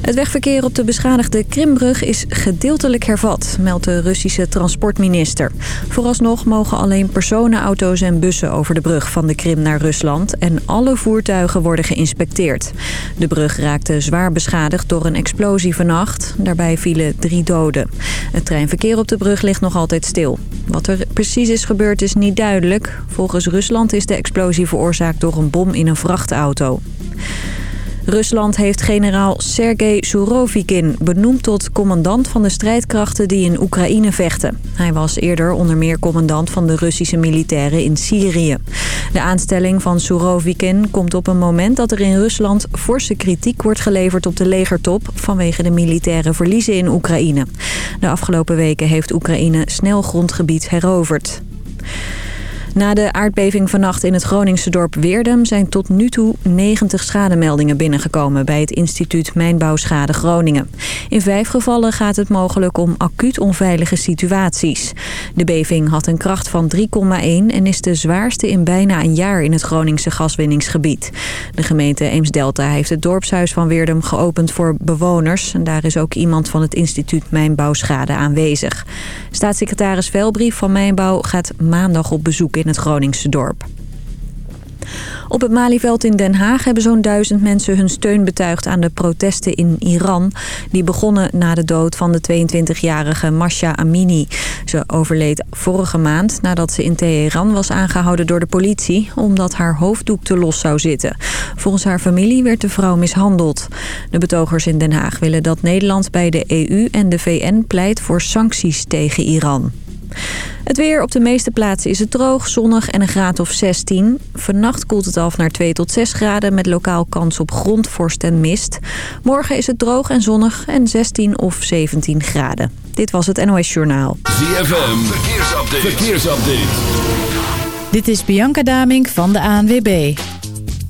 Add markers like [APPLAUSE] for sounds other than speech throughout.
Het wegverkeer op de beschadigde Krimbrug is gedeeltelijk hervat, meldt de Russische transportminister. Vooralsnog mogen alleen personenauto's en bussen over de brug van de Krim naar Rusland en alle voertuigen worden geïnspecteerd. De brug raakte zwaar beschadigd door een explosie vannacht. Daarbij vielen drie doden. Het treinverkeer op de brug ligt nog altijd stil. Wat er precies is gebeurd is niet duidelijk. Volgens Rusland is de explosie veroorzaakt door een bom in een vrachtauto. Rusland heeft generaal Sergei Surovikin benoemd tot commandant van de strijdkrachten die in Oekraïne vechten. Hij was eerder onder meer commandant van de Russische militairen in Syrië. De aanstelling van Surovikin komt op een moment dat er in Rusland forse kritiek wordt geleverd op de legertop vanwege de militaire verliezen in Oekraïne. De afgelopen weken heeft Oekraïne snel grondgebied heroverd. Na de aardbeving vannacht in het Groningse dorp Weerdum zijn tot nu toe 90 schademeldingen binnengekomen bij het instituut Mijnbouwschade Groningen. In vijf gevallen gaat het mogelijk om acuut onveilige situaties. De beving had een kracht van 3,1 en is de zwaarste in bijna een jaar in het Groningse gaswinningsgebied. De gemeente Eemsdelta heeft het dorpshuis van Weerdum geopend voor bewoners. En daar is ook iemand van het instituut Mijnbouwschade aanwezig. Staatssecretaris Velbrief van Mijnbouw gaat maandag op bezoek in in het Groningse dorp. Op het Malieveld in Den Haag hebben zo'n duizend mensen hun steun betuigd aan de protesten in Iran. Die begonnen na de dood van de 22-jarige Masha Amini. Ze overleed vorige maand nadat ze in Teheran was aangehouden door de politie... omdat haar hoofddoek te los zou zitten. Volgens haar familie werd de vrouw mishandeld. De betogers in Den Haag willen dat Nederland bij de EU en de VN pleit voor sancties tegen Iran. Het weer op de meeste plaatsen is het droog, zonnig en een graad of 16. Vannacht koelt het af naar 2 tot 6 graden met lokaal kans op grondvorst en mist. Morgen is het droog en zonnig en 16 of 17 graden. Dit was het NOS Journaal. ZFM, verkeersupdate. verkeersupdate. Dit is Bianca Damink van de ANWB.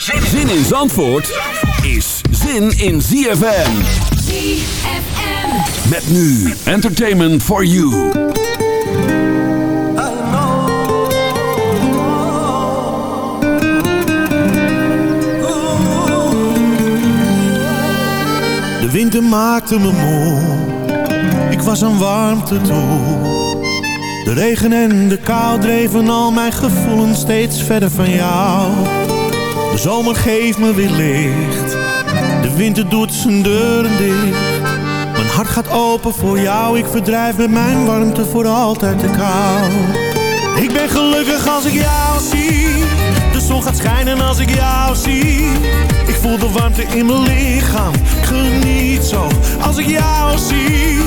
Zin in Zandvoort is zin in ZFM. ZFM. Met nu Entertainment for You. De winter maakte me moe. Ik was aan warmte toe. De regen en de kou dreven al mijn gevoelens steeds verder van jou. De zomer geeft me weer licht. De winter doet zijn deuren dicht. Mijn hart gaat open voor jou. Ik verdrijf met mijn warmte voor altijd de kou. Ik ben gelukkig als ik jou zie. De zon gaat schijnen als ik jou zie. Ik voel de warmte in mijn lichaam. Geniet zo als ik jou zie.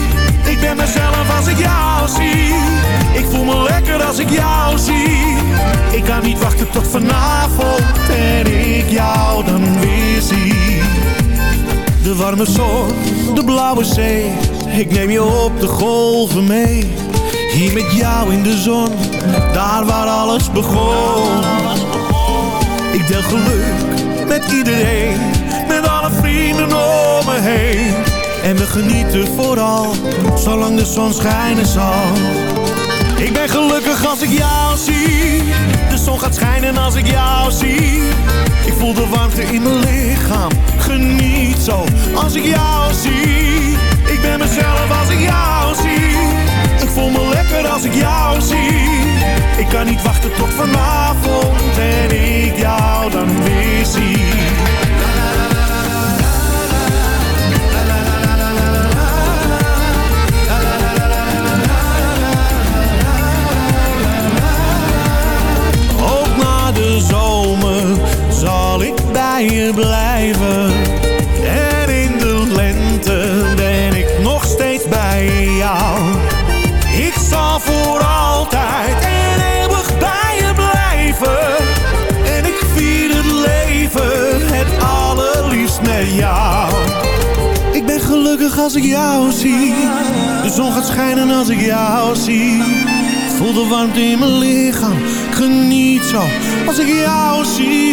Ik ben mezelf als ik jou zie. Ik voel me lekker als ik jou zie. Ik kan niet wachten tot vanavond en ik jou dan weer zie. De warme zon, de blauwe zee. Ik neem je op de golven mee. Hier met jou in de zon, daar waar alles begon. Ik deel geluk met iedereen, met alle vrienden om me heen. En we genieten vooral, zolang de zon schijnen zal. Ik ben gelukkig als ik jou zie. De zon gaat schijnen als ik jou zie. Ik voel de warmte in mijn lichaam. Geniet zo als ik jou zie. Ik ben mezelf als ik jou zie. Ik voel me lekker als ik jou zie. Ik kan niet wachten tot vanavond en ik jou dan weer zie. zal ik bij je blijven. En in de lente ben ik nog steeds bij jou. Ik zal voor altijd en eeuwig bij je blijven. En ik vier het leven het allerliefst met jou. Ik ben gelukkig als ik jou zie. De zon gaat schijnen als ik jou zie. Voel de warmte in mijn lichaam. Geniet zo als ik jou zie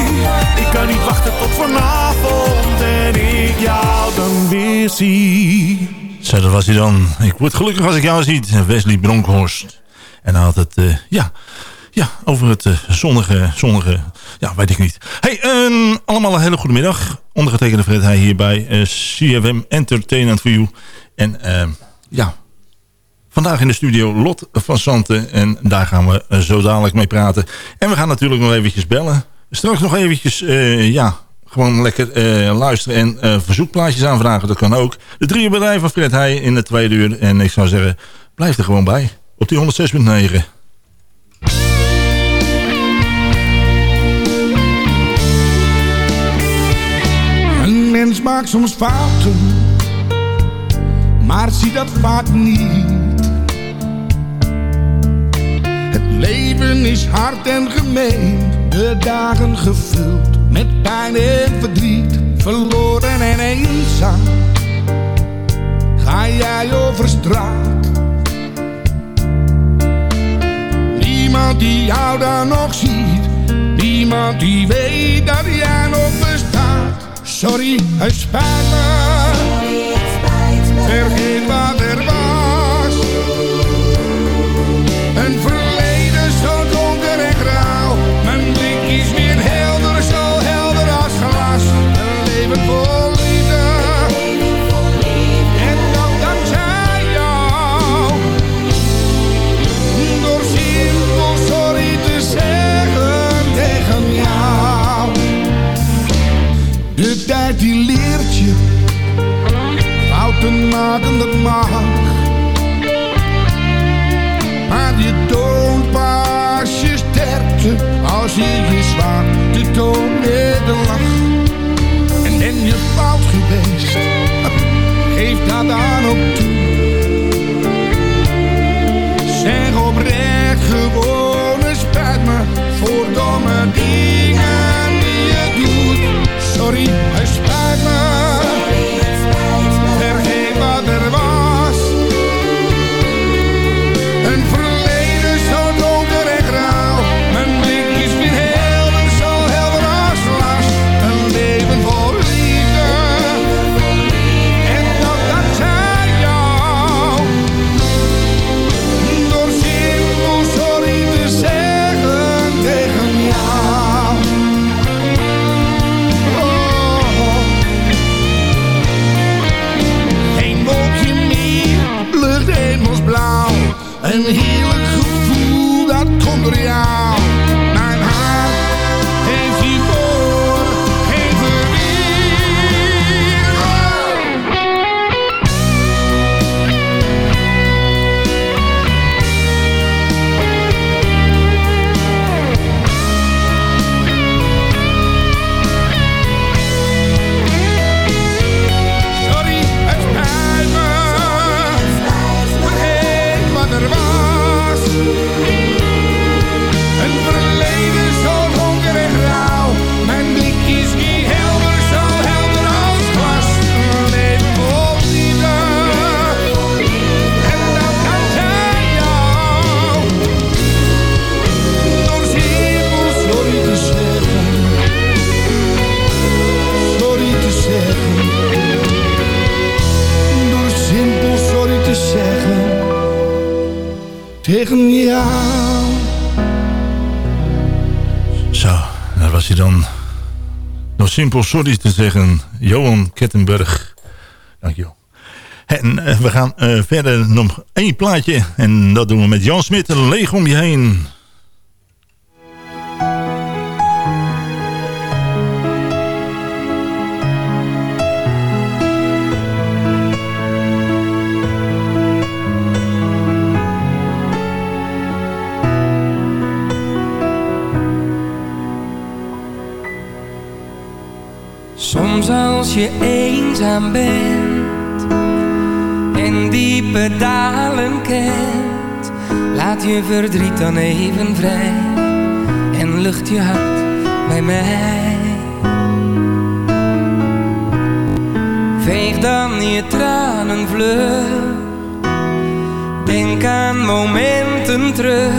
Ik kan niet wachten tot vanavond en ik jou dan weer zie. Zo, dat was hij dan. Ik word gelukkig als ik jou zie. Wesley Bronkhorst. En hij had het, uh, ja, ja, over het uh, zonnige, zonnige, ja, weet ik niet. Hey, allemaal een hele goede middag. Ondergetekende Fred hij hier bij uh, CFM Entertainment for You. En ja, vandaag in de studio Lot van Santen. En daar gaan we zo dadelijk mee praten. En we gaan natuurlijk nog eventjes bellen. Straks nog eventjes, ja, gewoon lekker luisteren en verzoekplaatjes aanvragen. Dat kan ook. De drie bedrijven van Fred Heij in de tweede uur. En ik zou zeggen, blijf er gewoon bij. Op die 106.9. mens maakt soms fouten, maar zie dat vaak niet. Het leven is hard en gemeen, de dagen gevuld met pijn en verdriet, verloren en eenzaam. Ga jij over straat? Niemand die jou dan nog ziet, niemand die weet dat jij nog bestaat. Sorry, het spijt me. Vergeet wat er was. Simpel sorry te zeggen. Johan Kettenberg. Dankjewel. En uh, we gaan uh, verder nog één plaatje. En dat doen we met Jan Smit. Leeg om je heen. Als je eenzaam bent en diepe dalen kent, laat je verdriet dan even vrij en lucht je hart bij mij. Veeg dan je tranen vlug, denk aan momenten terug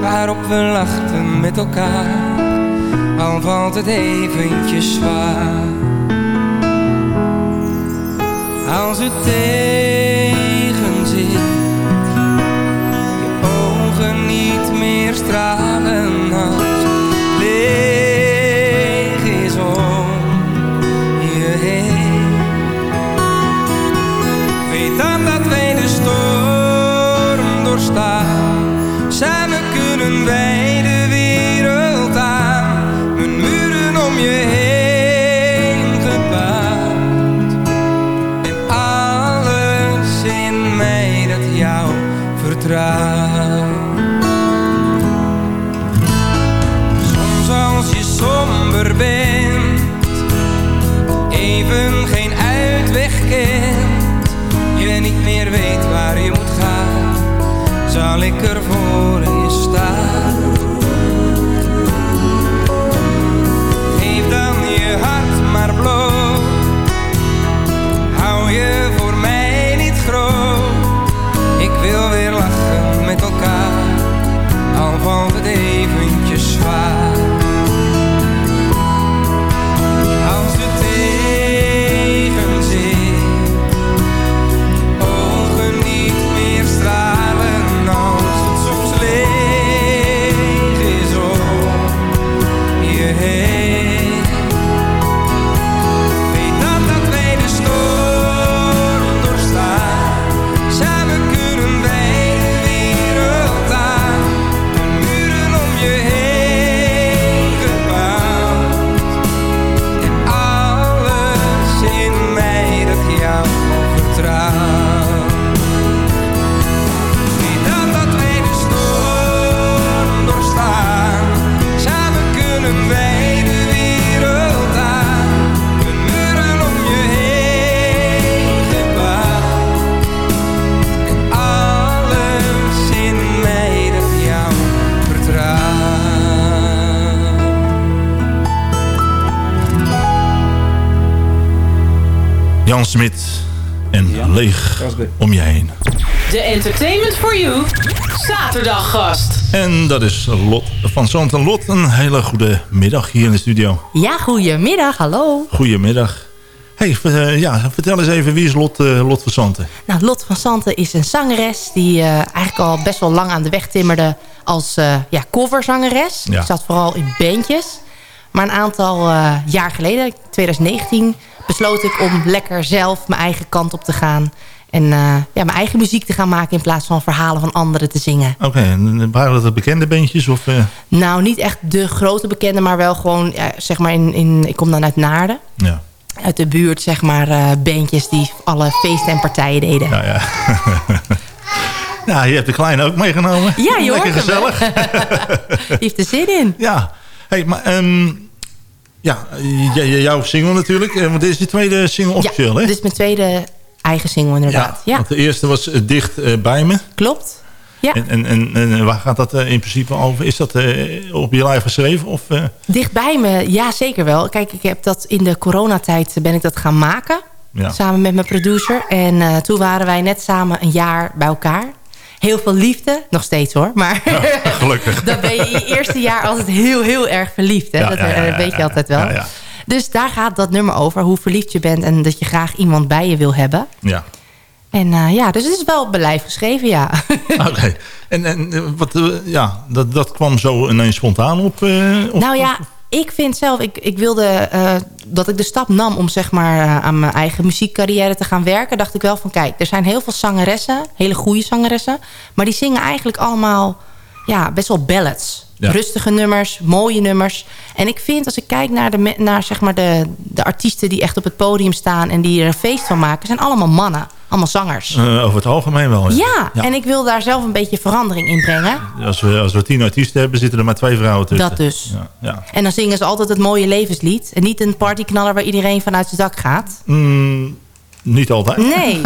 waarop we lachten met elkaar al valt het eventjes zwaar. Als het Jan Smit en leeg om je heen. De Entertainment for You zaterdaggast. En dat is Lot van Zanten. Lot, een hele goede middag hier in de studio. Ja, goedemiddag, hallo. Goedemiddag. Hey, eh, ja, vertel eens even, wie is Lot, eh, Lot van Zanten? Nou, Lot van Santen is een zangeres die eh, eigenlijk al best wel lang aan de weg timmerde als eh, ja, coverzangeres. Ja. Ik zat vooral in bandjes. Maar een aantal eh, jaar geleden, 2019, besloot ik om lekker zelf mijn eigen kant op te gaan. En eh, ja, mijn eigen muziek te gaan maken in plaats van verhalen van anderen te zingen. Oké, en waren dat bekende bandjes? Of, eh, Nou, niet echt de grote bekende, maar wel gewoon, ja, zeg maar, in, in, ik kom dan uit Naarden. ja. Uit de buurt, zeg maar, eh, bandjes die alle feesten en partijen deden. Ja, ja. [LAUGHS] ja, je hebt de kleine ook meegenomen. Ja, je Lekker gezellig. [LAUGHS] Die heeft er zin in. Ja. Hey, maar ehm, ja, jouw single natuurlijk. eh, Want dit is je tweede single officieel, ja, hè? dit is mijn tweede eigen single inderdaad. Ja, Want de eerste was eh, Dicht eh, bij me. klopt. Ja, En, en, en, en waar gaat dat in principe over? Is dat op je live geschreven? Of, eh? dichtbij me, ja zeker wel. Kijk, ik heb dat in de coronatijd ben ik dat gaan maken. Ja. Samen met mijn producer. En toen waren wij net samen een jaar bij elkaar. Heel veel liefde, nog steeds hoor. Maar [LAUGHS] Gelukkig. [LAUGHS] dan ben je je eerste jaar altijd heel, heel erg verliefd. Hè? Ja, dat ja, ja, eh, ja, weet je altijd wel. Dus daar gaat dat nummer over. Hoe verliefd je bent en dat je graag iemand bij je wil hebben. Ja. En eh, ja, dus het is wel op geschreven, ja. [LAUGHS] Oké. En, en eh, wat, ja, dat, dat kwam zo ineens spontaan op? op nou ja, ik vind zelf, ik, ik wilde eh, dat ik de stap nam om zeg maar eh, aan mijn eigen muziekcarrière te gaan werken. Dacht ik wel van kijk, er zijn heel veel zangeressen, hele goede zangeressen. Maar die zingen eigenlijk allemaal ja, best wel ballads. Ja. Rustige nummers, mooie nummers. En ik vind als ik kijk naar, de, naar zeg maar de, de artiesten die echt op het podium staan... en die er een feest van maken, zijn allemaal mannen. Allemaal zangers. Eh, over het algemeen wel. Ja. en ik wil daar zelf een beetje verandering in brengen. Als we, als we tien artiesten hebben, zitten er maar twee vrouwen tussen. Dat dus. Ja, ja. En dan zingen ze altijd het mooie levenslied. En niet een partyknaller waar iedereen vanuit zijn dak gaat. Mm, niet altijd. [LAUGHS] Nee.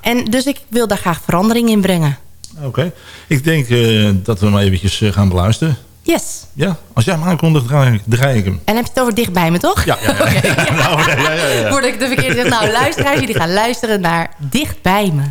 En dus ik wil daar graag verandering in brengen. Oké. Ik denk eh, dat we hem eventjes eh, gaan beluisteren. Yes. Ja, als jij hem aankondigt, draai ik, draai ik hem. En heb je het over dichtbij me, toch? Ja, ja, [LAUGHS] [LAUGHS] ja. Nou, ja, ja, ja, ja. Word ik de verkeerde zeg. Nou, luisteraars, jullie gaan luisteren naar Dichtbij me.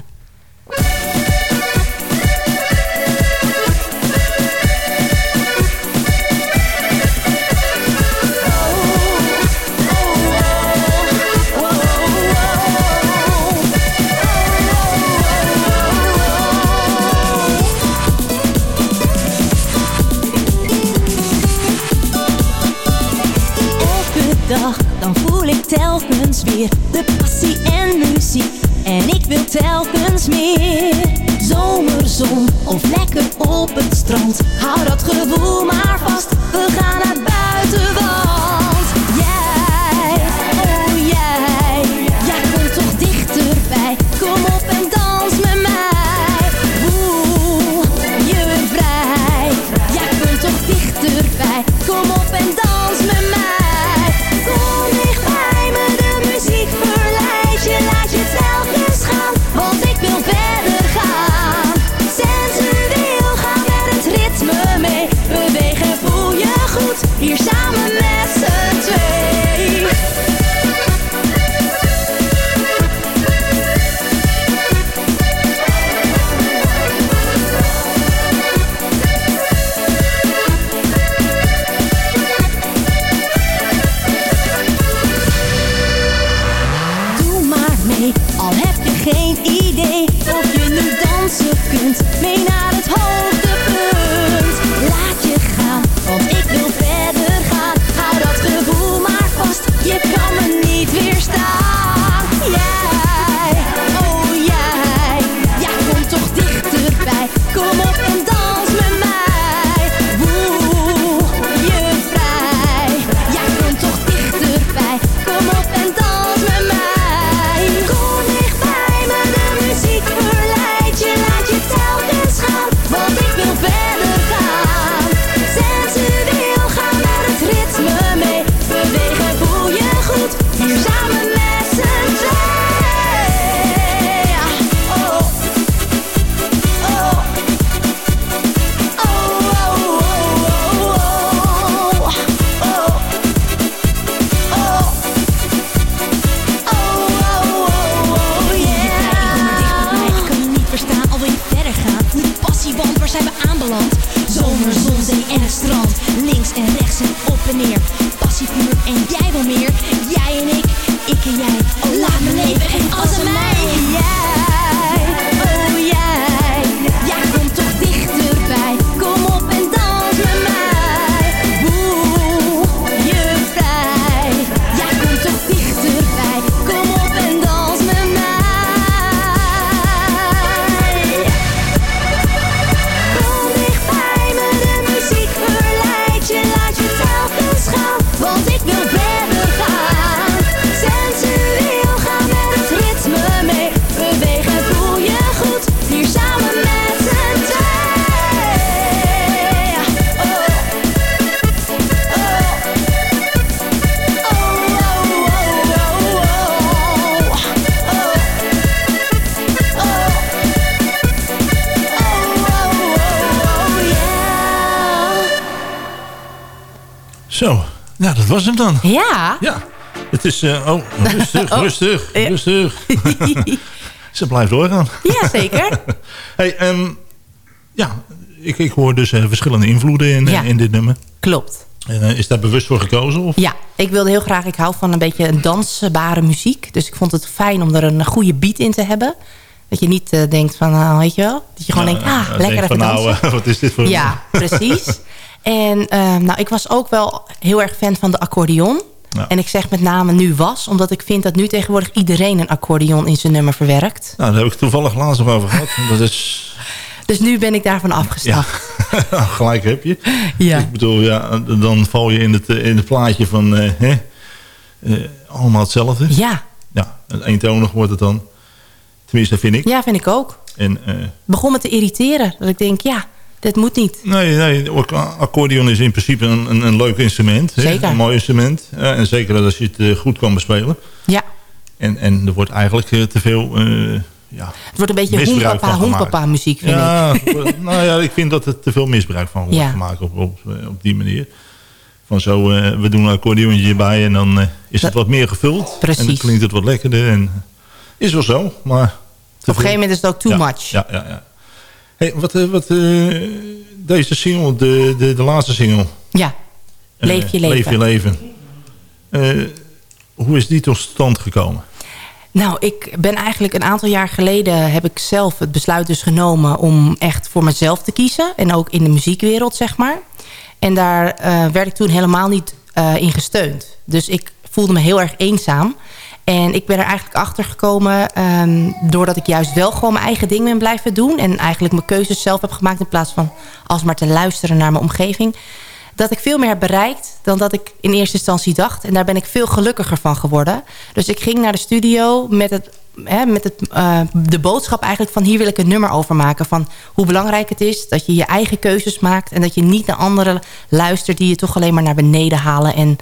Telkens weer de passie en muziek. En ik wil telkens meer. Zomerzon of lekker op het strand. Hou dat gevoel maar vast, we gaan naar buiten, was hem dan. Ja. Ja. Het is... eh, oh, [LAUGHS] rustig, Oh. rustig, Ja. rustig. [LAUGHS] Ze blijft doorgaan. Ja, zeker. [LAUGHS] hey, ehm, ja, ik, ik hoor dus eh, verschillende invloeden in, Ja. in dit nummer. Klopt. Eh, is daar bewust voor gekozen? Of? Ja, ik wilde heel graag, ik hou van een beetje een dansbare muziek. Dus ik vond het fijn om er een goede beat in te hebben. Dat je niet denkt van, nou, weet je wel. Dat je gewoon denkt, ah, lekker denk even van, nou, dansen. wat is dit voor... Ja, precies. En ehm, nou, ik was ook wel heel erg fan van de accordeon. Ja. En ik zeg met name nu was, omdat ik vind dat nu tegenwoordig iedereen een accordeon in zijn nummer verwerkt. Nou, daar heb ik toevallig laatst nog over gehad. Dat is... Dus nu ben ik daarvan Ja, afgestapt. [LAUGHS] gelijk heb je. Ja. Ik bedoel, ja, dan val je in het, eh, in het plaatje van... eh, hè, eh, allemaal hetzelfde. Ja. Ja, eentonig wordt het dan. Tenminste, dat vind ik. Ja, vind ik ook. En, begon me te irriteren. Dat ik denk, ja, dit moet niet. nee, nee, ook accordeon is in principe een, een, een leuk instrument. hè? Zeker. Een mooi instrument. Ja, en zeker als je het eh, goed kan bespelen. Ja, En, en er wordt eigenlijk eh, te veel... eh, ja, het wordt een beetje hoenpapa, muziek, vind ja, ik. [LAUGHS] nou ja, ik vind dat er te veel misbruik van wordt Ja. gemaakt op, op, eh, op die manier. Van zo, eh, we doen een accordeontje erbij en dan eh, is het wat meer gevuld. Precies. En dan klinkt het wat lekkerder. En, is wel zo, maar... Op een gegeven moment is het ook too ja, much. Ja, ja, ja. Hey, wat, eh, wat eh, deze single, de, de, de laatste single. Ja, eh, leef je leven. Leef je leven. Hoe is die tot stand gekomen? Nou, ik ben eigenlijk een aantal jaar geleden... heb ik zelf het besluit dus genomen om echt voor mezelf te kiezen. En ook in de muziekwereld, zeg maar. En daar werd ik toen helemaal niet eh, in gesteund. Dus ik voelde me heel erg eenzaam. En ik ben er eigenlijk achter gekomen... ehm, doordat ik juist wel gewoon mijn eigen ding ben blijven doen... en eigenlijk mijn keuzes zelf heb gemaakt... in plaats van alsmaar te luisteren naar mijn omgeving dat ik veel meer heb bereikt dan dat ik in eerste instantie dacht. En daar ben ik veel gelukkiger van geworden. Dus ik ging naar de studio met, het, hè, met het, eh, de boodschap eigenlijk van... hier wil ik een nummer over maken. Van hoe belangrijk het is dat je je eigen keuzes maakt... en dat je niet naar anderen luistert die je toch alleen maar naar beneden halen. En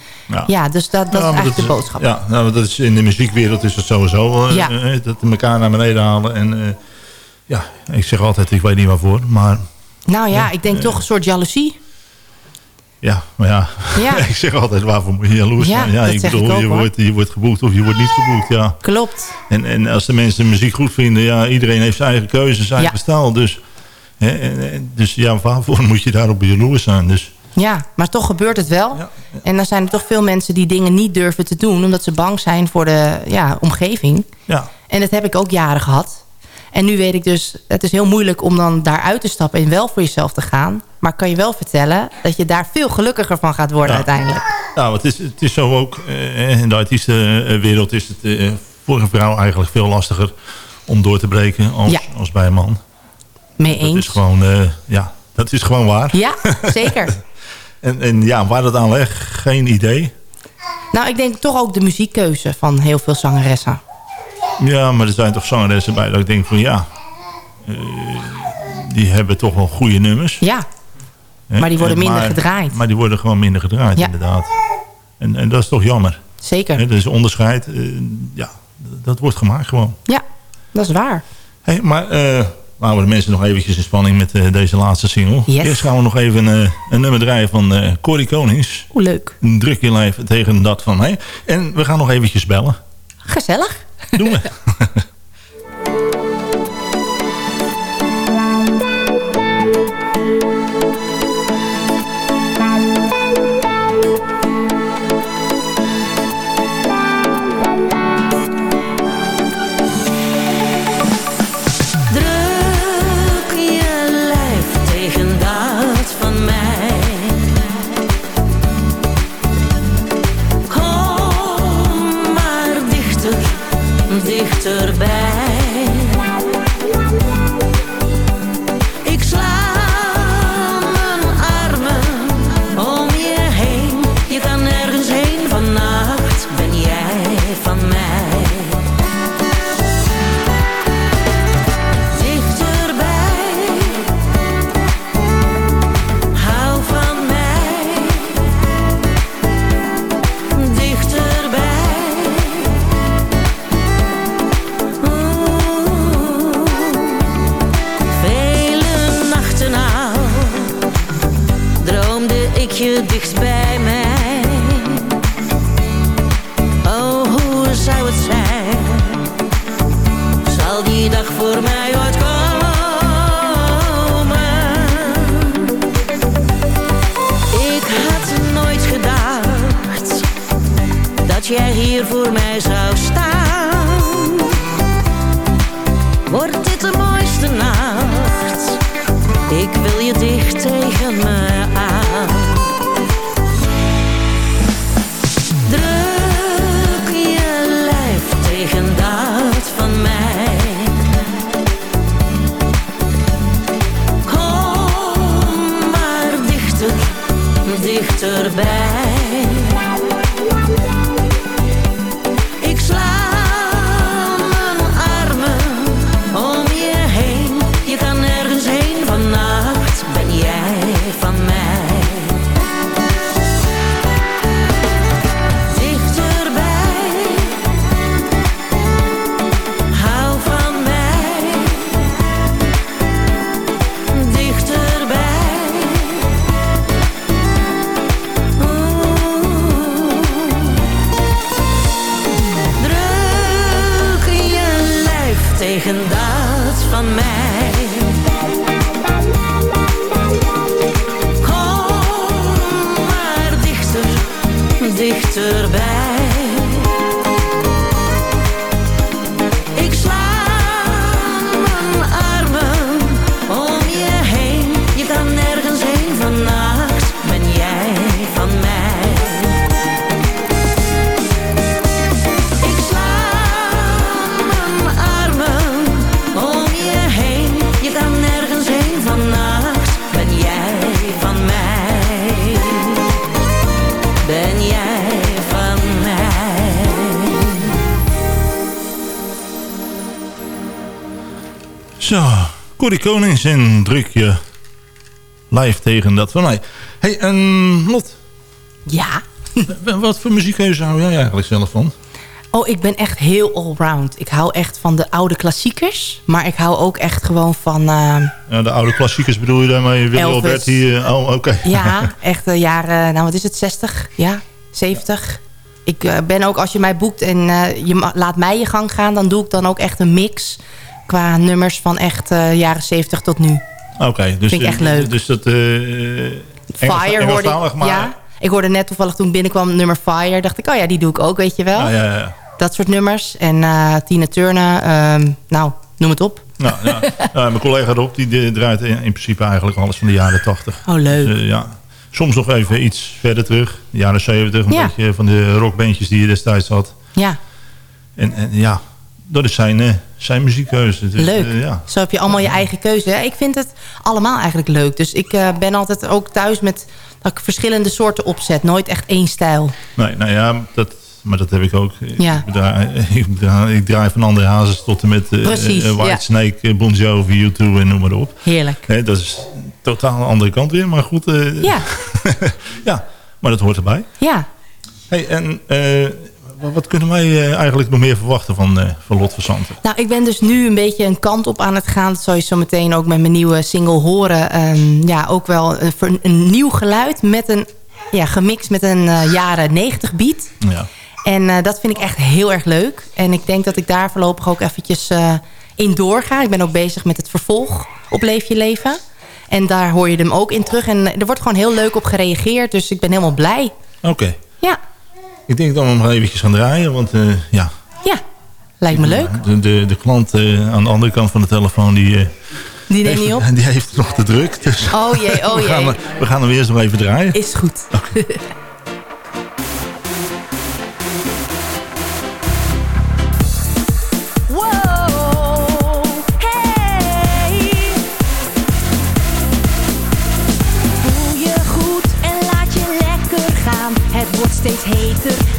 ja, dus dat, dat Ja, is eigenlijk de boodschap. Ja, nou, dat is, in de muziekwereld is het sowieso. eh, Ja. eh, dat elkaar naar beneden halen. En ja, ik zeg altijd, ik weet niet waarvoor. Maar Nou ja, ik denk toch een soort jaloezie. Ja, maar ja. Ja. [LAUGHS] ik zeg altijd, waarvoor moet je jaloers Ja, zijn? Ja, dat ik zeg bedoel, ik ook, je, hoor. wordt, je wordt geboekt of je wordt niet geboekt. Ja. Klopt. En, en als de mensen de muziek goed vinden, ja, iedereen heeft zijn eigen keuze, zijn eigen stijl. Dus, hè, dus ja, waarvoor moet je daarop jaloers zijn? Dus Ja, maar toch gebeurt het wel. En dan zijn er toch veel mensen die dingen niet durven te doen... omdat ze bang zijn voor de ja, omgeving. ja, En dat heb ik ook jaren gehad. En nu weet ik dus, het is heel moeilijk om dan daaruit te stappen... en wel voor jezelf te gaan. Maar kan je wel vertellen dat je daar veel gelukkiger van gaat worden Ja. uiteindelijk. Nou, het is, het is zo ook, eh, in de artiestenwereld is het eh, voor een vrouw eigenlijk veel lastiger om door te breken als, Ja. als bij een man. Mee Dat is eens. gewoon, eh, ja, dat is gewoon waar. Ja, zeker. [LAUGHS] En, en ja, waar dat aan ligt, geen idee. nou, ik denk toch ook de muziekkeuze van heel veel zangeressen. Ja, maar er zijn toch zangeressen bij dat ik denk van ja, eh, die hebben toch wel goede nummers. Ja, maar die worden En minder maar- gedraaid. Maar die worden gewoon minder gedraaid, Ja. inderdaad. En, en dat is toch jammer. Zeker. Hè, dus onderscheid, eh, ja, dat wordt gemaakt gewoon. Ja, dat is waar. Hey, maar eh houden de mensen nog eventjes in spanning met deze laatste single. Yes. Eerst gaan we nog even een nummer draaien van Corrie Konings. Hoe leuk. Een druk je lijf tegen dat van mij. En we gaan nog eventjes bellen. Gezellig. Doen we. [LAUGHS] je dicht bij mij. Corrie Konings en druk je live tegen dat van mij. hey, en Lot, Ja. [LAUGHS] wat voor muziekkeuze hou jij eigenlijk zelf van? Oh, ik ben echt heel allround. Ik hou echt van de oude klassiekers. Maar ik hou ook echt gewoon van... eh, Ja, de oude klassiekers bedoel je daarmee? Willy Elvis. Alberti? eh, oh, oké. [LAUGHS] ja, [LAUGHS] echt de jaren... Nou, wat is het? 60? Ja, 70? Ik eh, ben ook, als je mij boekt en eh, je laat mij je gang gaan... dan doe ik dan ook echt een mix qua nummers van echt eh, jaren 70 tot nu. Oké, dus, Vind ik echt eh, leuk. Dus dat... eh Engels- Fire hoorde ik. maar... Ja, ik hoorde net toevallig toen ik binnenkwam nummer Fire. Dacht ik, oh ja, die doe ik ook, weet je wel. Ja, ja, ja. Dat soort nummers. En Tina Turner, ehm, nou, noem het op. Nou, ja. [LAUGHS] Ja, mijn collega Rob die draait in, in principe eigenlijk alles van de jaren 80. Oh, leuk. Dus, ja. Soms nog even iets verder terug. De jaren 70, een beetje van de rockbandjes die je destijds had. Ja, En, en ja, dat is zijn, eh, zijn muziekkeuze. Dus, leuk. eh, ja. Zo heb je allemaal je eigen keuze. hè. Ik vind het allemaal eigenlijk leuk. Dus ik eh, ben altijd ook thuis met dat ik verschillende soorten opzet. Nooit echt één stijl. Nee, nou ja, dat, maar dat heb ik ook. Ja. Ik, [LAUGHS] draai, ik, draai, ik draai van André Hazes tot en met Precies, ja. Whitesnake, eh, Bon Jovi, U2 en noem maar op. Heerlijk. Dat is totaal een andere kant weer, maar goed. Ja, [LAUGHS] ja, maar dat hoort erbij. ja. Hey, en wat, wat kunnen wij eh, eigenlijk nog meer verwachten van, eh, van Lot van? Nou, ik ben dus nu een beetje een kant op aan het gaan. Dat zal je zo meteen ook met mijn nieuwe single horen. Ehm, ja, ook wel een, een, een nieuw geluid met een, ja, gemixt met een eh, jaren 90 beat. Ja. En eh, dat vind ik echt heel erg leuk. En ik denk dat ik daar voorlopig ook eventjes eh, in doorga. Ik ben ook bezig met het vervolg op Leef je Leven. En daar hoor je hem ook in terug. En er wordt gewoon heel leuk op gereageerd. Dus ik ben helemaal blij. Oké. Ja, Ik denk dat we hem eventjes gaan draaien, want eh, ja, ja. Lijkt me leuk. de, de, de klant eh, aan de andere kant van de telefoon die, eh, Die neem heeft, niet op. [LAUGHS] die heeft het nog te druk. Dus Oh jee, oh [LAUGHS] we, gaan, jee. hem- we gaan hem eerst nog even draaien. Is goed. [LAUGHS] steeds heter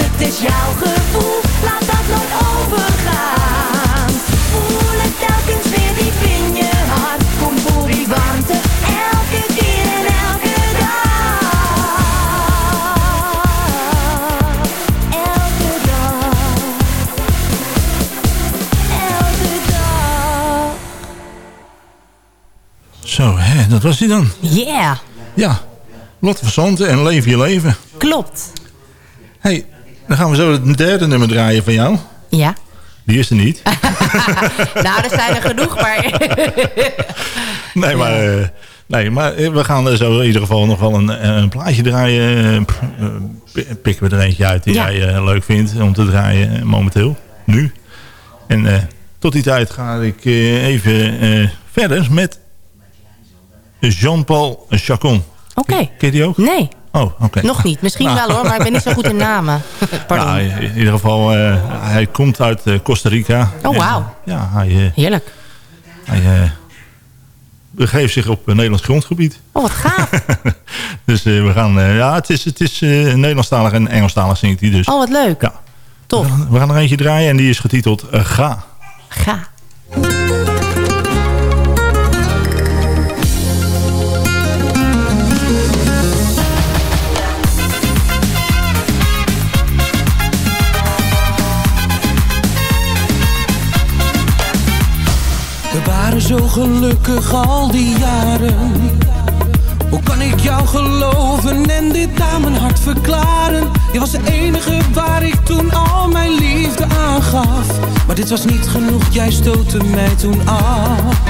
het is jouw gevoel, laat dat nooit overgaan. Voel het telkens weer diep in je hart, kom voor die warmte, elke keer en elke dag. Elke dag, elke dag. Zo, hè, dat was hij dan. Yeah. Ja, Lotte Verzanten en Leef je leven. Klopt. Hey, dan gaan we zo het derde nummer draaien van jou. Ja. Die is er niet. [LAUGHS] nou, er zijn er genoeg, maar... [LAUGHS] Nee, maar, eh, nee, maar eh, we gaan zo in ieder geval nog wel een, een plaatje draaien. Eh, eh, pikken we er eentje uit die Ja. jij eh, leuk vindt om te draaien eh, momenteel. Nu. En eh, tot die tijd ga ik eh, even eh, verder met Jean-Paul Chacon. Oké. Ken je die ook? Nee, Oh, oké. nog niet. Misschien Nou. wel hoor, maar ik ben niet zo goed in namen. [LAUGHS] Pardon. Ja, in ieder geval, eh, hij komt uit eh, Costa Rica. Oh, wauw. ja, hij, eh, Heerlijk. hij begeeft zich op Nederlands grondgebied. Oh, wat gaaf. [LAUGHS] Dus we gaan, ja, het is, het is Nederlandstalig en Engelstalig zingt hij dus. Oh, wat leuk. Ja. Tof. We gaan, we gaan er eentje draaien en die is getiteld Ga. Ga. Zo gelukkig al die jaren. Hoe kan ik jou geloven en dit aan mijn hart verklaren? Je was de enige waar ik toen al mijn liefde aan gaf. Maar dit was niet genoeg, jij stootte mij toen af.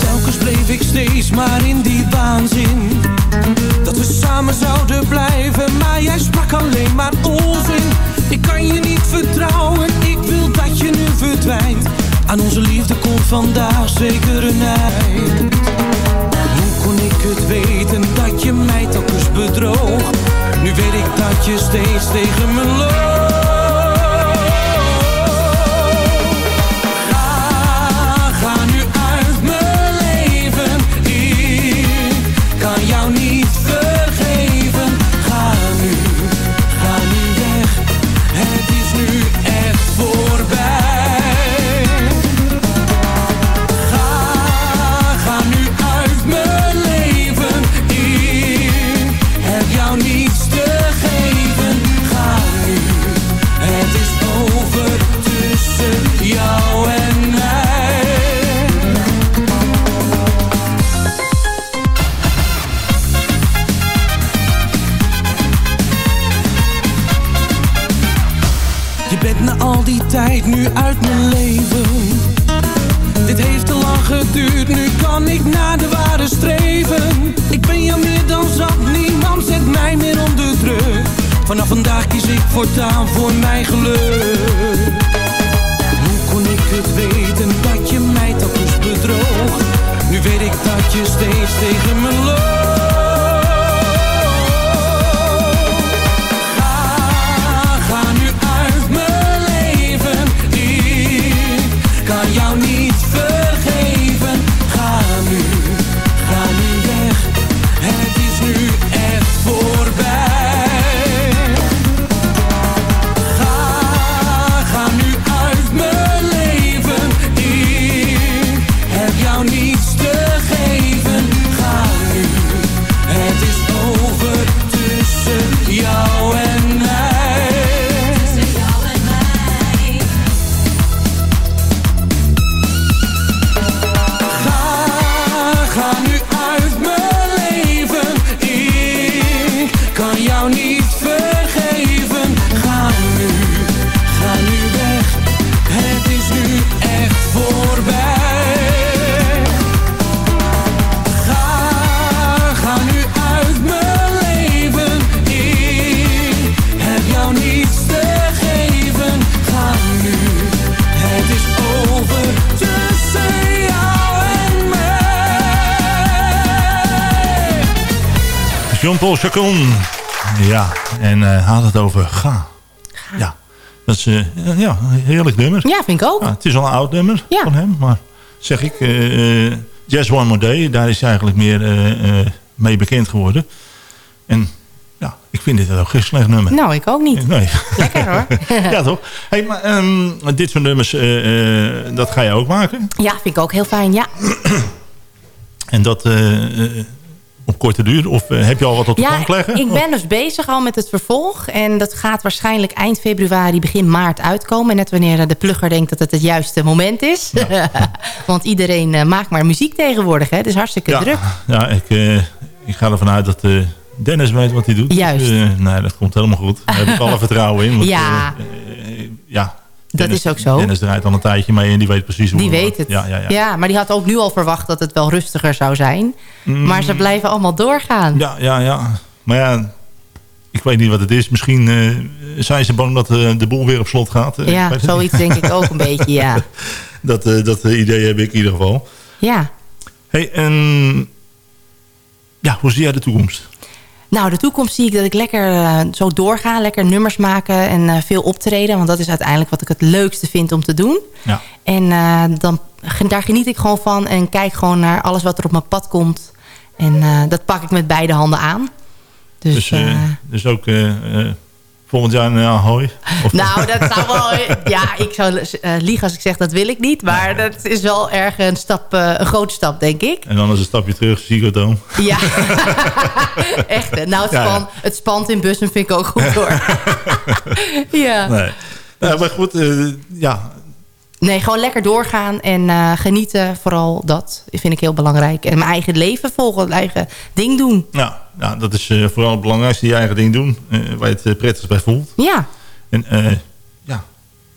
Telkens bleef ik steeds maar in die waanzin. Dat we samen zouden blijven, maar jij sprak alleen maar onzin. Ik kan je niet vertrouwen, ik wil dat je nu verdwijnt. Aan onze liefde komt vandaag zeker een eind. Hoe kon ik het weten dat je mij telkens bedroog? Nu weet ik dat je steeds tegen me loopt. Streven. Ik ben jou meer dan zat, niemand zet mij meer onder druk. Vanaf vandaag kies ik voortaan voor mijn geluk. Hoe kon ik het weten dat je mij telkens bedroog? Nu weet ik dat je steeds tegen me loopt. Chacon. Ja, en eh had het over Ga. Ja, dat is eh, ja, een heerlijk nummer. Ja, vind ik ook. Ja, het is al een oud nummer Ja. van hem, maar zeg ik, eh, Just One More Day, daar is hij eigenlijk meer mee bekend geworden. En ja, ik vind dit ook geen slecht nummer. Nou, ik ook niet. Nee. Lekker hoor. [LAUGHS] ja, toch? Hey, maar ehm, dit soort nummers, dat ga je ook maken. Ja, vind ik ook heel fijn. Ja, En dat, op korte duur? Of eh, heb je al wat op de Ja, plank leggen? ik ben dus bezig al met het vervolg. En dat gaat waarschijnlijk eind februari, begin maart uitkomen. Net wanneer de plugger denkt dat het het juiste moment is. [LAUGHS] Want iedereen eh, maakt maar muziek tegenwoordig. Hè? Het is hartstikke ja, druk. Ja, ik, eh, ik ga ervan uit dat eh, Dennis weet wat hij doet. Juist. Dus, eh, nee, dat komt helemaal goed. Daar heb ik alle vertrouwen in. Want, Ja. eh, Dat is ook zo. Dennis draait al een tijdje mee en die weet precies hoe Die weet het. Ja, ja, ja. Ja, maar die had ook nu al verwacht dat het wel rustiger zou zijn. Maar ze blijven allemaal doorgaan. Mm. Ja, ja, ja. Maar ja, ik weet niet wat het is. Misschien eh, zijn ze bang dat eh, de boel weer op slot gaat. Eh, Ja, zoiets denk ik ook een [LAUGHS] beetje, ja. Dat, dat idee heb ik in ieder geval. Ja. Hey, en ja, hoe zie jij de toekomst? Nou, de toekomst zie ik dat ik lekker eh, zo doorga. Lekker nummers maken en eh, veel optreden. Want dat is uiteindelijk wat ik het leukste vind om te doen. Ja. En eh, dan, daar geniet ik gewoon van. En kijk gewoon naar alles wat er op mijn pad komt. En dat pak ik met beide handen aan. Dus, Dus, dus ook volgend jaar naar Ahoy? Of- nou, dat [LAUGHS] zou wel... Ja, ik zou eh, liegen als ik zeg dat wil ik niet. Maar dat is wel erg een, stap, eh, een grote stap, denk ik. En dan is een stapje terug, Ziggo Dome. Ja, [LAUGHS] echt. hè. Nou, het, Ja, ja. span, het spant in bussen vind ik ook goed hoor. [LAUGHS] ja. Nee. Ja, maar goed, eh, ja, Nee, gewoon lekker doorgaan en eh, genieten. Vooral dat vind ik heel belangrijk. En mijn eigen leven volgen, mijn eigen ding doen. ja, ja, dat is eh, vooral het belangrijkste, je eigen ding doen. eh, waar je het prettigst bij voelt. Ja, En eh, ja,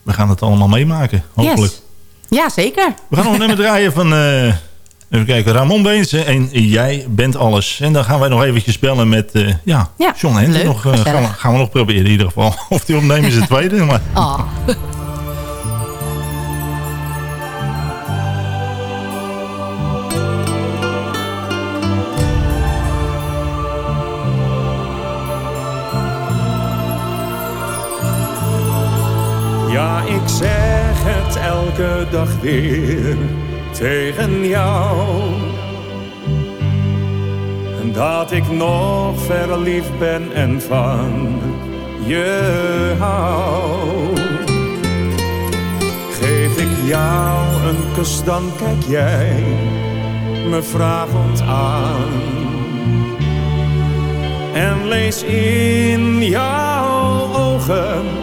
we gaan het allemaal meemaken, hopelijk. yes. Ja, zeker. We gaan nog een nummer [LAUGHS] draaien van, eh, even kijken, Ramon Beens en Jij bent alles. En dan gaan wij nog eventjes bellen met, eh, ja, Ja, John leuk, Nog, gaan, we, gaan we nog proberen in ieder geval. [LAUGHS] Of die opnemen is het tweede, maar... Oh. [LAUGHS] elke dag weer tegen jou. Dat ik nog verliefd ben en van je hou. Geef ik jou een kus, dan kijk jij me vragend aan. En lees in jouw ogen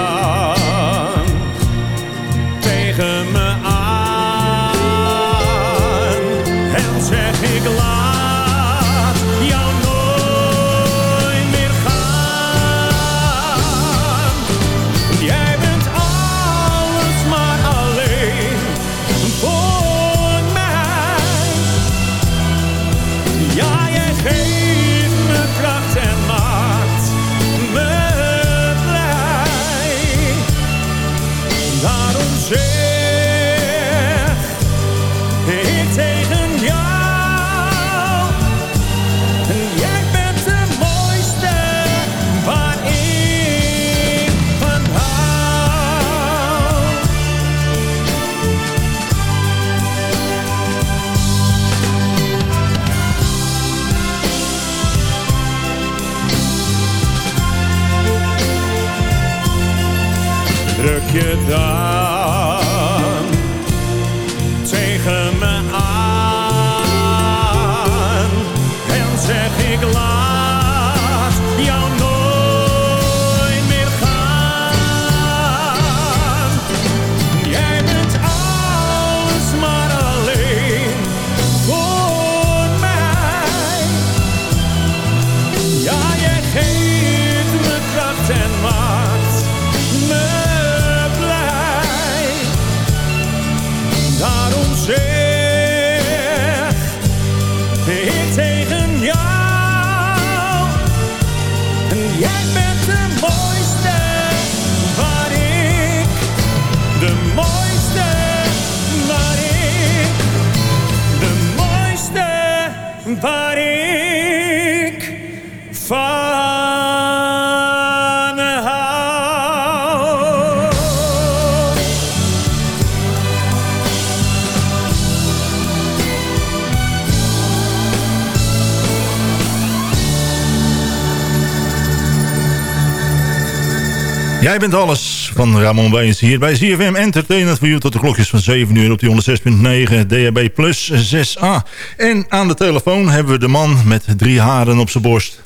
Jij bent alles van Ramon Weens hier bij ZFM Entertainment voor u tot de klokjes van 7 uur op die 106.9 DHB plus 6A. En aan de telefoon hebben we de man met drie haren op zijn borst.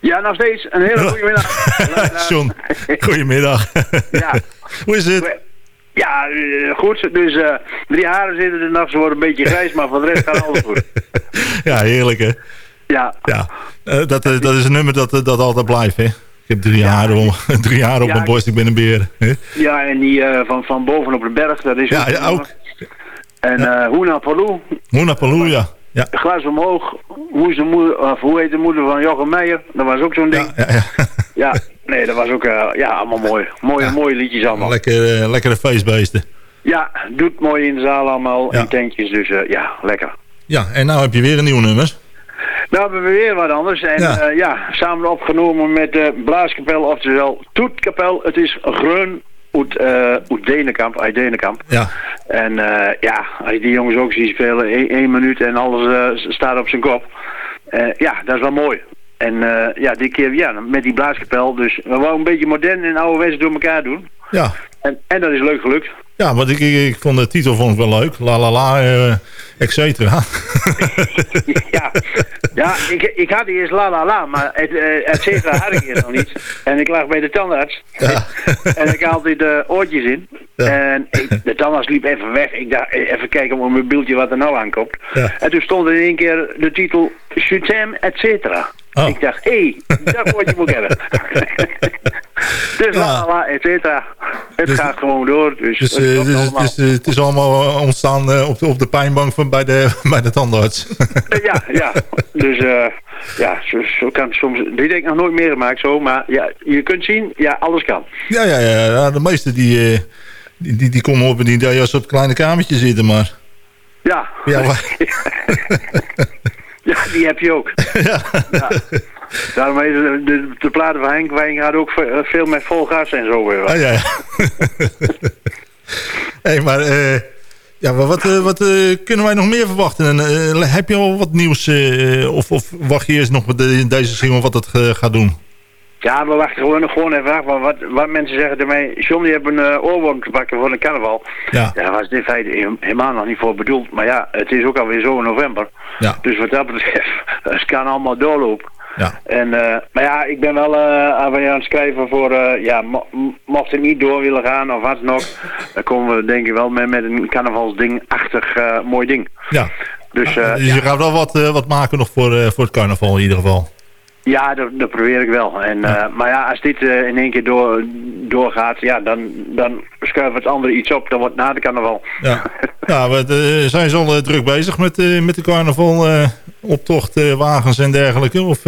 Ja, nog steeds. Een hele goede middag. [LAUGHS] John, goedemiddag. Ja. [LAUGHS] Hoe is het? Ja, eh, goed. Dus eh, drie haren zitten er nog. Ze worden een beetje [LAUGHS] grijs, maar voor de rest gaat alles goed. Ja, heerlijk hè? Ja. Ja, Eh, dat, dat is een nummer dat, dat altijd blijft hè? Ik heb drie haren, om, [LAUGHS] drie haren op Ja, mijn borst, ik ben een beer. Ja, en die eh, van, van boven op de berg, dat is Ja, ja, ook. En eh Hoena Palou, Moena Palou, ja. ja. glas omhoog. Hoe, is de moeder, of hoe heet de moeder van Jochem Meijer? Dat was ook zo'n ding. Ja, ja. Ja, [LAUGHS] nee, dat was ook eh, ja, allemaal mooi. Mooie, mooie liedjes allemaal. Lekker, eh, lekkere feestbeesten. Ja, doet mooi in de zaal allemaal, Ja. in tentjes, dus eh, ja, lekker. Ja, en nou heb je weer een nieuw nummer. Nou hebben we weer wat anders. En Ja. ja, ja samen opgenomen met de Blaaskapel, oftewel Toetkapel. Het is Greun uit, eh uit Denenkamp, uit Denenkamp. Ja. En eh, ja, als je die jongens ook ziet spelen, één, één minuut en alles eh, staat op zijn kop. Eh, ja, dat is wel mooi. En eh, ja, dit keer ja, met die blaaskapel. Dus we wouden een beetje modern en ouderwets door elkaar doen. Ja. En, en dat is leuk gelukt. Ja, want ik, ik, ik vond de titel vond ik wel leuk. La la la, eh, et cetera. [LAUGHS] ja, ja ik, ik had eerst la la la, maar het, eh, et cetera had ik eerst nog niet. En ik lag bij de tandarts. [LAUGHS] en ik haalde de oortjes in. En ik, de tandarts liep even weg. Ik dacht, eh, even kijken op mijn mobieltje wat er nou aankomt. Ja. En toen stond er in één keer de titel Chutem, et cetera. Oh. Ik dacht, hé, hey, dat woordje moet ik hebben. [LAUGHS] dus la la la, et cetera. Het Dus- gaat gewoon door. Dus, Dus, eh, dus, allemaal. dus, eh, het is allemaal eh, ontstaan eh, op, de, op de pijnbank van, bij, de, [LAUGHS] bij de tandarts. Ja, ja. Dus eh, ja, zo, zo kan het soms. Dit heb ik nog nooit meegemaakt zo, maar ja, je kunt zien, ja, alles kan. ja, ja, ja, ja. De meesten die, eh, die, die, die komen op een idee als ze op het kleine kamertje zitten, maar... Ja. Ja, maar- [LAUGHS] ja, die heb je ook. [LAUGHS] Ja. Daarom is de, de, de platen van Henk Wijn gaat ook ve- veel met vol gas en zo weer. Ah, ja, ja. Hey, maar, eh, ja, maar wat, eh, wat eh, kunnen wij nog meer verwachten? En, heb je al wat nieuws of, of wacht je eerst nog met de, deze single wat het eh, gaat doen? Ja, we wachten gewoon nog gewoon even af. Maar wat, wat mensen zeggen tegen mij, John, die hebben een uh, oorworm te pakken voor een carnaval. Ja. Ja, was dit feit he- helemaal nog niet voor bedoeld. Maar ja, het is ook alweer zo in november. Ja. Dus wat dat betreft, [LAUGHS] het kan allemaal doorlopen. Ja. En, eh, maar ja, ik ben wel eh, aan aan het schrijven voor, eh, ja, mo- mocht het niet door willen gaan of wat dan ook, dan komen we denk ik wel met, met een carnavalsding-achtig mooi ding. Ja. Dus dus je gaat wel wat, wat maken nog voor, voor het carnaval in ieder geval. Ja, dat, dat probeer ik wel. En, eh, maar ja, als dit eh, in één keer door, doorgaat, ja, dan, dan schuiven we het andere iets op. Dan wordt na de carnaval. Ja, [LAUGHS] ja we eh, zijn ze al druk bezig met, met de carnaval, optocht, wagens en dergelijke? Of,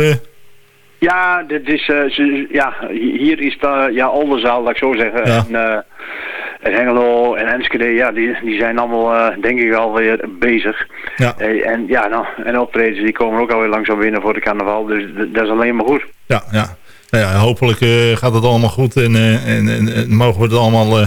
Ja, dit is, ja, hier is de, ja, Oldenzaal, laat ik zo zeggen. Ja. En, en Hengelo en Enschede, ja, die, die zijn allemaal, eh, denk ik, alweer bezig. Ja. En ja, nou, en optredens, die komen ook alweer langzaam binnen voor de carnaval. Dus dat is alleen maar goed. ja, ja. Nou ja, hopelijk eh, gaat het allemaal goed en, eh, en, en, en mogen we er allemaal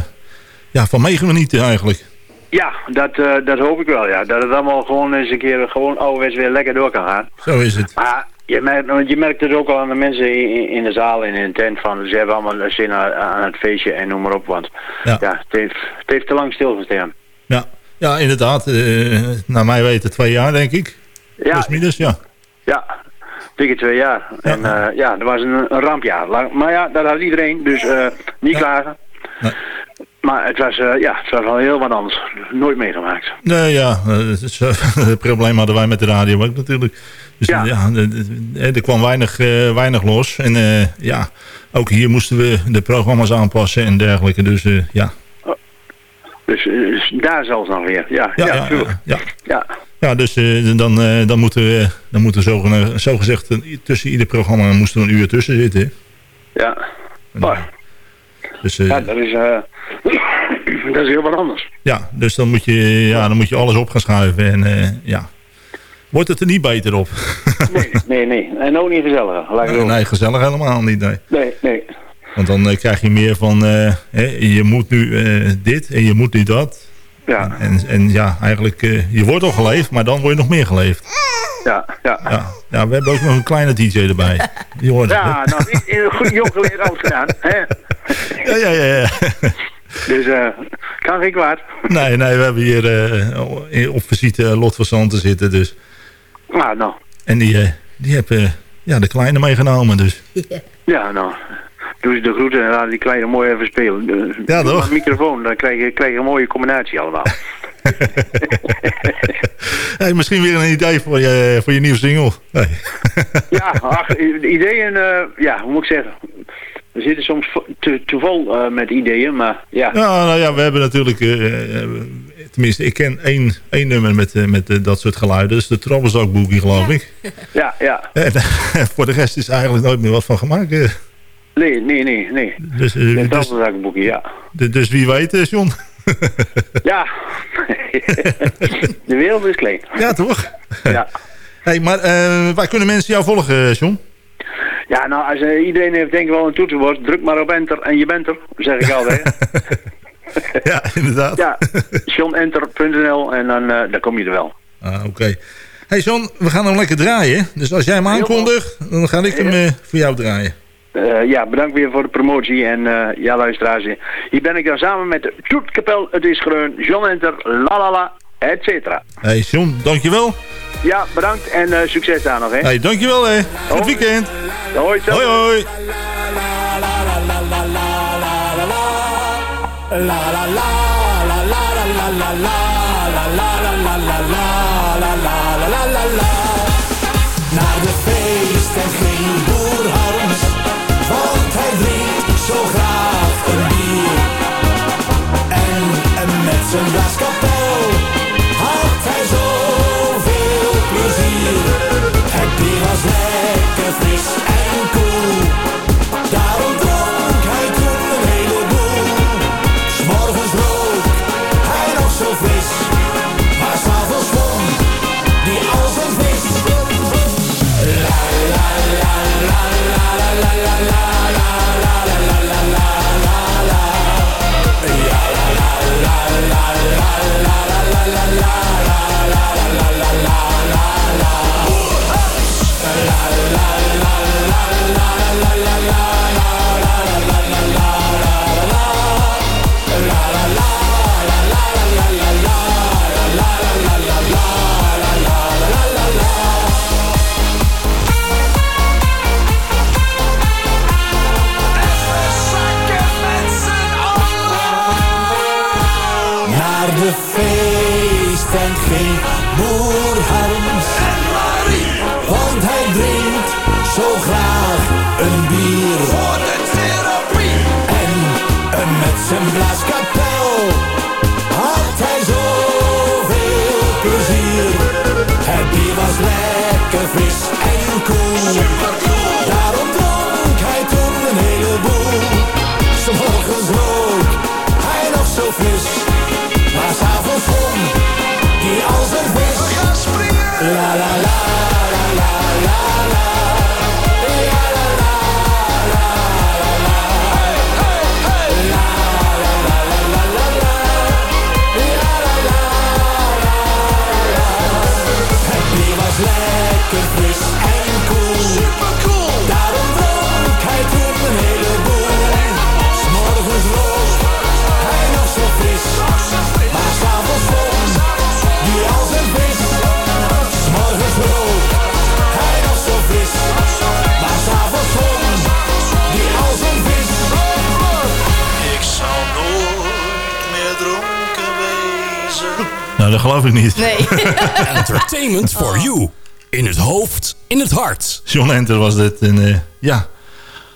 ja, van meegenieten eigenlijk. Ja, dat, dat hoop ik wel, ja. Dat het allemaal gewoon eens een keer gewoon ouderwets weer lekker door kan gaan. Zo is het. Maar je merkt, want je merkt het ook al aan de mensen in, in de zaal en in de tent van ze hebben allemaal zin aan, aan het feestje en noem maar op. Want Ja. ja, het, heeft, het heeft te lang stilgestaan. Ja, ja inderdaad. eh naar mij weten twee jaar, denk ik. Ja. Plus minus, ja. Ja, dikke twee jaar. En eh, ja, dat was een, een rampjaar. Lang- Maar ja, dat had iedereen, dus eh, niet klagen. Nee. Maar het was, ja, het was wel heel wat anders. Nooit meegemaakt. Nee, ja. Het, is, [LAUGHS] het probleem hadden wij met de radio ook natuurlijk. Dus ja, er kwam weinig, eh, weinig los. En eh, ja, ook hier moesten we de programma's aanpassen en dergelijke. Dus eh, ja. Dus daar zelfs nog weer. Ja, ja, Ja, ja, ja. Ja. Ja, dus dan, dan moeten we, dan moeten zo, zo gezegd tussen ieder programma moesten we een uur tussen zitten. Ja. Maar, Dus, eh, ja, dat is, [COUGHS] dat is heel wat anders. ja, dus dan moet, je, ja, dan moet je alles op gaan schuiven. En ja, wordt het er niet beter op? Nee, nee. En ook niet gezellig. Laat ik het nee, nee, gezellig helemaal niet. Nee. Nee, nee. Want dan eh, krijg je meer van, eh, hè, je moet nu eh, dit en je moet nu dat. Ja. En, en ja, eigenlijk, je wordt al geleefd, maar dan word je nog meer geleefd. Ja, ja. Ja, ja we hebben ook nog een kleine DJ erbij. Die hoort het? Ja, nou, niet- eh, goed jong geleerd oud gedaan. Hè? Ja, ja, ja. ja. Dus eh kan geen kwaad. Nee, nee, we hebben hier eh, op visite Lot van Zanten zitten. Dus. Nou, nou. En die, eh, die hebben ja, de kleine meegenomen. Dus. Ja, nou. Doe ze de groeten en laat die kleine mooi even spelen. Eh, Ja, doe toch? een microfoon, dan krijg je, krijg je een mooie combinatie allemaal. [LAUGHS] Hey, misschien weer een idee voor je, voor je nieuwe single. Nee. ja, ach, de ideeën, eh, ja, hoe moet ik zeggen? We zitten soms te, te vol eh, met ideeën, maar ja. Ja, nou ja, we hebben natuurlijk... eh, eh, tenminste, ik ken één, één nummer met, met dat soort geluiden. Dat is de Troublezak Boogie, geloof ik. [LAUGHS] Ja, ja. En voor de rest is eigenlijk nooit meer wat van gemaakt. Nee, nee, nee, nee. Dus, Dat dus, ja. dus wie weet, John? [LAUGHS] Ja. [LAUGHS] de wereld is klein. Ja, toch? Ja. Hey, maar eh, waar kunnen mensen jou volgen, John? Ja, nou, als eh, iedereen heeft denk ik wel een toetsenbord, druk maar op enter en je bent er, zeg ik altijd. [LAUGHS] ja, inderdaad. Ja, johnenter.nl en dan, dan kom je er wel. Ah, oké. Hey John, we gaan hem lekker draaien. Dus als jij hem aankondigt, dan ga ik hem eh, voor jou draaien. Ja, bedankt weer voor de promotie. En ja, luisteraars, hier ben ik dan samen met de Toetkapel, Het is Groen, John Enter, La La La, et cetera. Hey John, dankjewel. Ja, bedankt en eh, succes daar nog, hè. Hey, dankjewel hè. Goed weekend. Hoi, zo. Hoi, hoi. Naar de feest en ging boer Hans, want hij drinkt zo graag een bier. En, en met zijn la la la geloof ik niet. Nee. [LAUGHS] Entertainment for you. In het hoofd, in het hart. John Enter was dit. En eh, ja,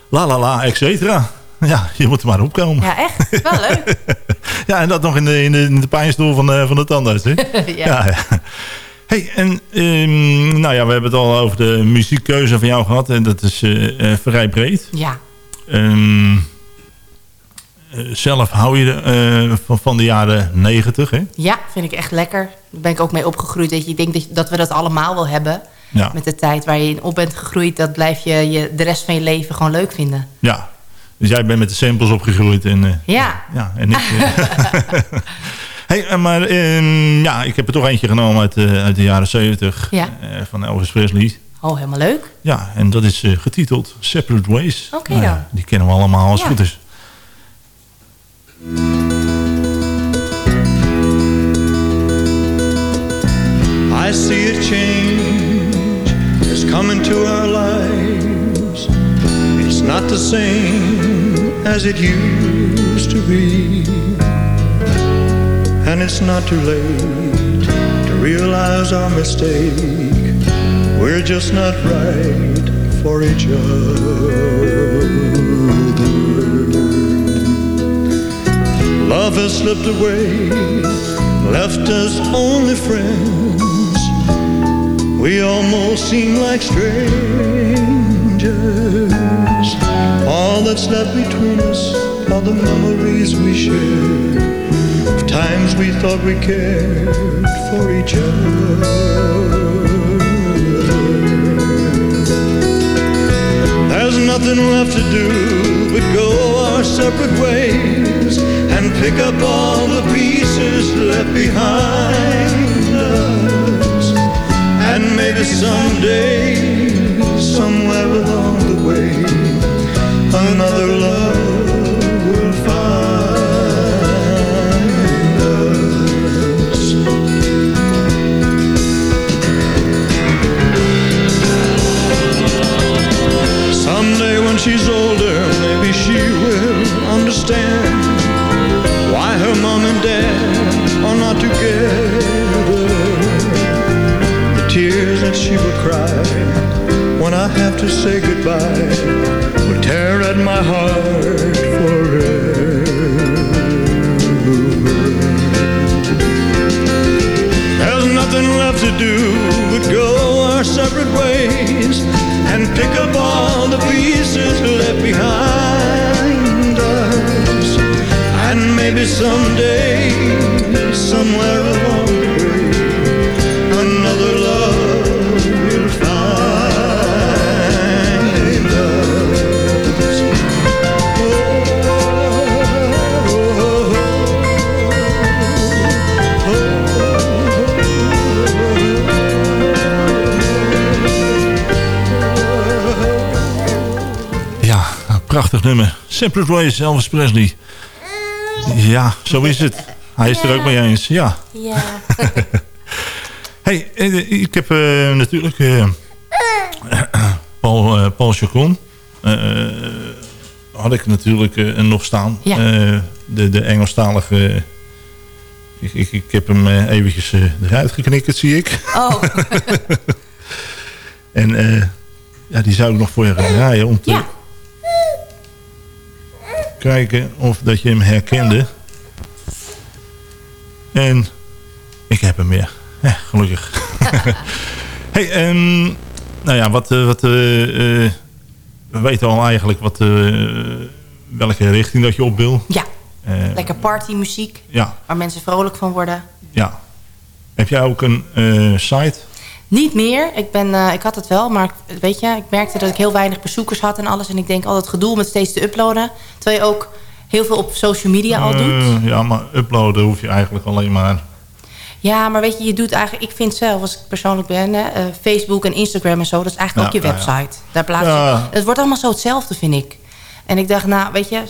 la la la, et cetera. Ja, je moet er maar opkomen. Ja, echt. Wel leuk. [LAUGHS] Ja, en dat nog in de, in de, in de pijnstoel van, de- van de tandarts. Hè? [LAUGHS] Ja. ja. Hey, en ehm, nou ja, we hebben het al over de muziekkeuze van jou gehad. En dat is eh, eh, vrij breed. Ja. Ehm, eh, zelf hou je eh, van, van de jaren negentig, hè? Ja, vind ik echt lekker. Daar ben ik ook mee opgegroeid. Dat je ik denk dat, dat we dat allemaal wel hebben. Ja. Met de tijd waar je in op bent gegroeid. Dat blijf je, je de rest van je leven gewoon leuk vinden. Ja. Dus jij bent met de samples opgegroeid. En, eh, Ja. ja, en ik... eh, [LAUGHS] hey, eh, maar ehm, ja, ik heb er toch eentje genomen uit, eh, uit de jaren zeventig. Ja. eh, van Elvis Presley. Oh, helemaal leuk. Ja, en dat is eh, getiteld Separate Ways. Oké Nou ja, die kennen we allemaal als Ja. het goed is. I see a change is coming to our lives. It's not the same as it used to be. And it's not too late to realize our mistake. We're just not right for each other. Love has slipped away, left us only friends. We almost seem like strangers. All that's left between us are the memories we share of times we thought we cared for each other. There's nothing left to do separate ways and pick up all the pieces left behind us. And maybe someday, somewhere along the way, another love understand why her mom and dad are not together. The tears that she will cry when I have to say goodbye will tear at my heart forever. There's nothing left to do but go our separate ways and pick up all the pieces left behind maybe someday, somewhere along the way, another love will find us. Ja, een prachtig nummer. Separate Ways, Elvis Presley. Ja, zo is het. Hij is er ook mee eens, ja. Ja. [LAUGHS] hey, eh, ik heb eh, natuurlijk eh, [CLEARS THROAT] Paul, eh, Paul Chacon. eh, had ik natuurlijk eh, nog staan. Ja. Eh, de, de Engelstalige... ik, ik, ik heb hem eh, eventjes eh, eruit geknikkerd, zie ik. Oh. [LAUGHS] [LAUGHS] en eh, ja, die zou ik nog voor je gaan draaien. Om te Ja. Kijken of dat je hem herkende. En ik heb hem weer. Ja, gelukkig. [LAUGHS] hey, ehm, nou ja, wat, eh, wat eh, eh, we weten al eigenlijk wat, welke richting dat je op wil. Ja. Lekker partymuziek. Ja, Waar mensen vrolijk van worden. ja. Heb jij ook een site? Niet meer. Ik, ben, eh, ik had het wel, maar weet je, ik merkte dat ik heel weinig bezoekers had en alles. En ik denk altijd gedoe met steeds te uploaden. Terwijl je ook heel veel op social media al doet. Eh, ja, maar uploaden hoef je eigenlijk alleen maar... Ja, maar weet je, je doet eigenlijk... Ik vind zelf, als ik persoonlijk ben, hè, eh, Facebook en Instagram en zo... dat is eigenlijk Ja, ook je ja. website. Daar plaats je... Het wordt allemaal zo hetzelfde, vind ik. En ik dacht, nou, weet je...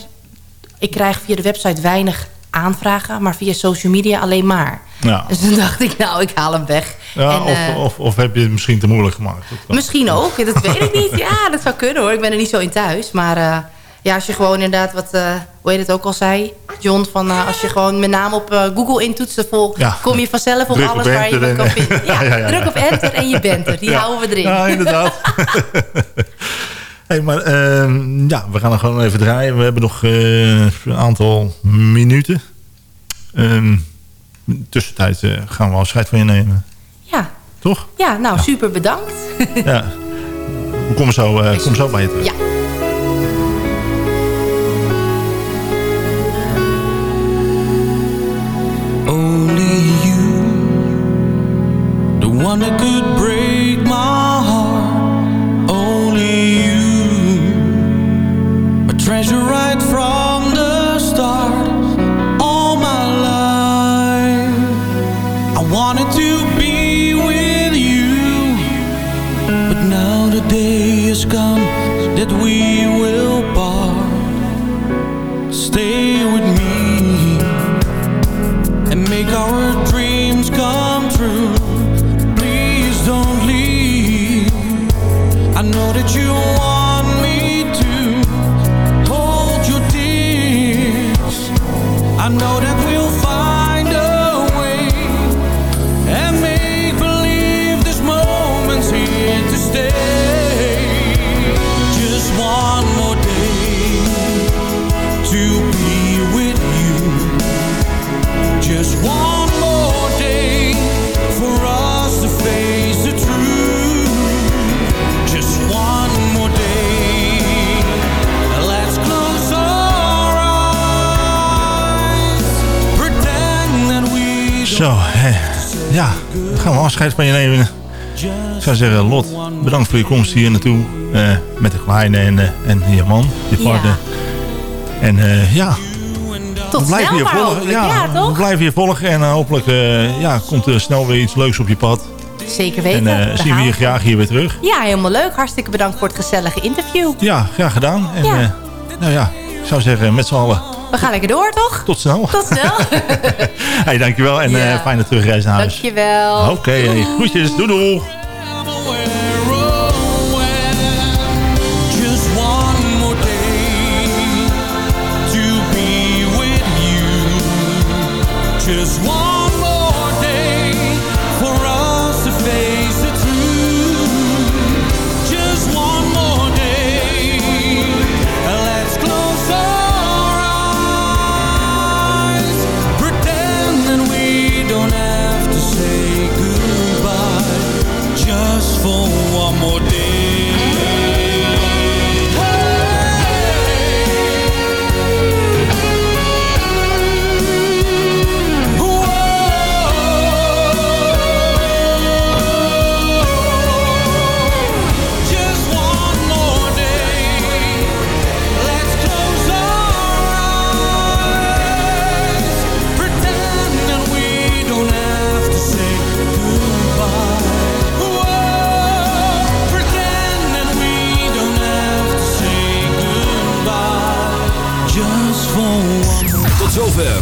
Ik krijg via de website weinig aanvragen... maar via social media alleen maar. Ja. Dus toen dacht ik, nou, ik haal hem weg. Ja, En, of, eh, of, of heb je het misschien te moeilijk gemaakt? Misschien ook, dat weet ik niet. [LAUGHS] Ja, dat zou kunnen hoor. Ik ben er niet zo in thuis. Maar eh, ja, als je gewoon inderdaad wat, eh, hoe je het ook al zei, John, van als je gewoon mijn naam op Google intoetst, vol, Ja. kom je vanzelf op Druk op alles waar je en- kan vinden. [LAUGHS] Ja, druk op enter en je bent er. Die [LAUGHS] houden we erin. Ja, inderdaad. hey, maar ehm, ja, we gaan er gewoon even draaien. We hebben nog een aantal minuten. Ehm tussentijd eh, gaan we afscheid van je nemen. Ja, Toch? ja nou super bedankt. ja. We komen zo, eh, kom zo bij je terug. Ja. Only you, the one that could break my heart. Only you, a treasure right from gaan we afscheid van je nemen. Ik zou zeggen, Lot, bedankt voor je komst hier naartoe. eh, met de kleine en, eh, en je man, je Ja. partner. En eh, ja, Tot we blijven snel je volgen. Ja, Ja, we toch? blijven je volgen. En hopelijk ja, komt er snel weer iets leuks op je pad. Zeker weten. En zien we je graag hier weer terug. Ja, helemaal leuk. Hartstikke bedankt voor het gezellige interview. Ja, graag gedaan. En Ja. nou ja, ik zou zeggen, met z'n allen, We gaan lekker door, toch? tot snel. Tot snel. [LAUGHS] hey, dankjewel en Ja. eh, fijne terugreis naar huis. Dankjewel. Oké, hey, groetjes. Doei doei. Just one